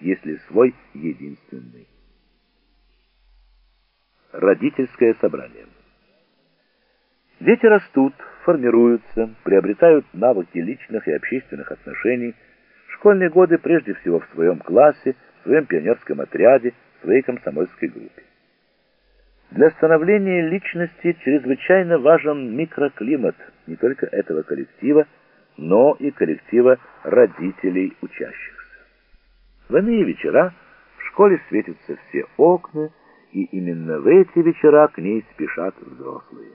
если свой единственный. Родительское собрание. Дети растут, формируются, приобретают навыки личных и общественных отношений. Школьные годы прежде всего в своем классе, в своем пионерском отряде, в своей комсомольской группе. Для становления личности чрезвычайно важен микроклимат не только этого коллектива, но и коллектива родителей учащихся. В иные вечера в школе светятся все окна, и именно в эти вечера к ней спешат взрослые.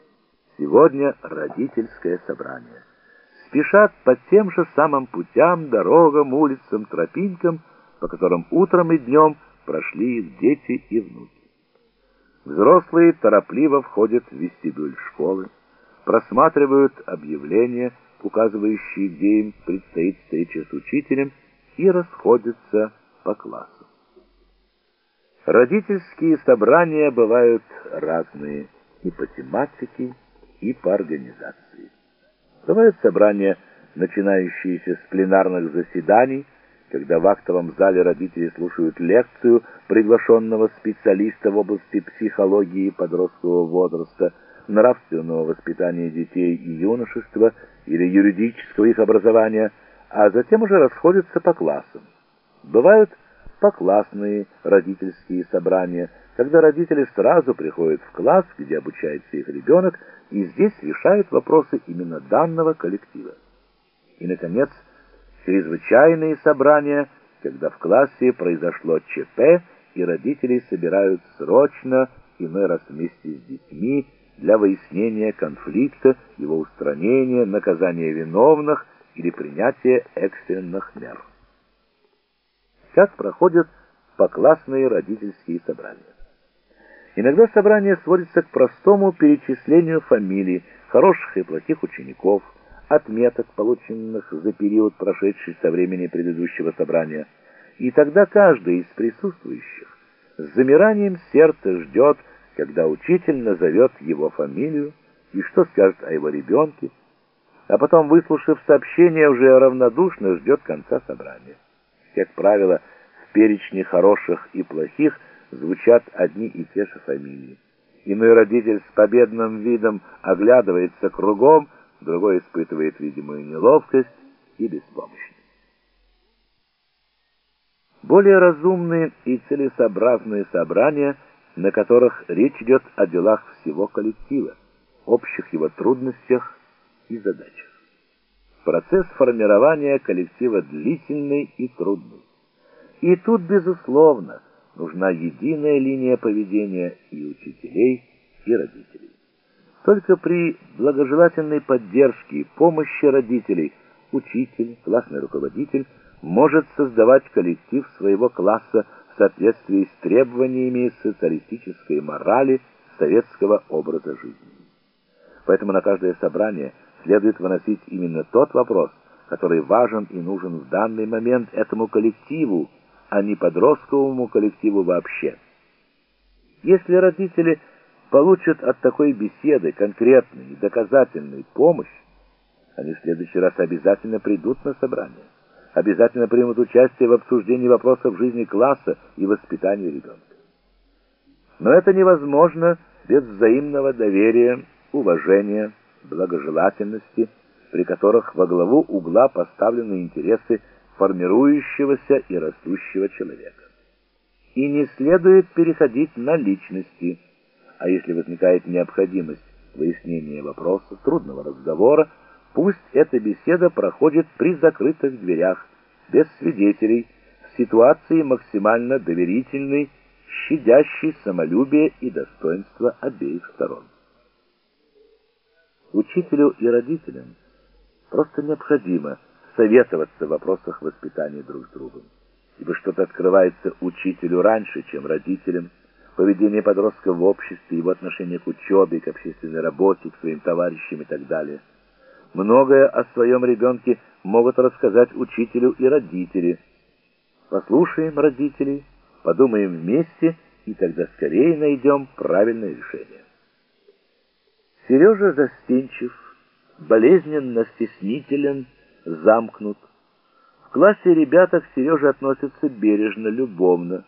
Сегодня родительское собрание. Спешат по тем же самым путям, дорогам, улицам, тропинкам, по которым утром и днем прошли их дети и внуки. Взрослые торопливо входят в вестибюль школы, просматривают объявления, указывающие, где им предстоит встреча с учителем, и расходятся по классу. Родительские собрания бывают разные и по тематике, и по организации. Бывают собрания, начинающиеся с пленарных заседаний, когда в актовом зале родители слушают лекцию приглашенного специалиста в области психологии подросткового возраста, нравственного воспитания детей и юношества или юридического их образования, а затем уже расходятся по классам. Бывают поклассные родительские собрания, когда родители сразу приходят в класс, где обучается их ребенок, и здесь решают вопросы именно данного коллектива. И, наконец, чрезвычайные собрания, когда в классе произошло ЧП, и родители собирают срочно, иной раз вместе с детьми, для выяснения конфликта, его устранения, наказания виновных или принятия экстренных мер. Как проходят поклассные родительские собрания? Иногда собрание сводится к простому перечислению фамилий, хороших и плохих учеников, отметок, полученных за период, прошедший со времени предыдущего собрания. И тогда каждый из присутствующих с замиранием сердца ждет, когда учитель назовет его фамилию и что скажет о его ребенке, а потом, выслушав сообщение, уже равнодушно ждет конца собрания. Как правило, в перечне хороших и плохих звучат одни и те же фамилии. Иной родитель с победным видом оглядывается кругом, другой испытывает видимую неловкость и беспомощность. Более разумные и целесообразные собрания, на которых речь идет о делах всего коллектива, общих его трудностях и задачах. Процесс формирования коллектива длительный и трудный. И тут, безусловно, нужна единая линия поведения и учителей, и родителей. Только при благожелательной поддержке и помощи родителей учитель, классный руководитель может создавать коллектив своего класса в соответствии с требованиями социалистической морали советского образа жизни. Поэтому на каждое собрание следует выносить именно тот вопрос, который важен и нужен в данный момент этому коллективу, а не подростковому коллективу вообще. Если родители получат от такой беседы конкретную и доказательную помощь, они в следующий раз обязательно придут на собрание, обязательно примут участие в обсуждении вопросов жизни класса и воспитания ребенка. Но это невозможно без взаимного доверия, уважения, благожелательности, при которых во главу угла поставлены интересы формирующегося и растущего человека. И не следует переходить на личности, а если возникает необходимость выяснения вопроса, трудного разговора, пусть эта беседа проходит при закрытых дверях, без свидетелей, в ситуации максимально доверительной, щадящей самолюбие и достоинство обеих сторон. Учителю и родителям просто необходимо советоваться в вопросах воспитания друг с другом, ибо что-то открывается учителю раньше, чем родителям, поведение подростка в обществе, его отношение к учебе, к общественной работе, к своим товарищам и так далее. Многое о своем ребенке могут рассказать учителю и родители. Послушаем родителей, подумаем вместе, и тогда скорее найдем правильное решение. Сережа застенчив, болезненно стеснителен, замкнут. В классе ребята к Сереже относятся бережно, любовно.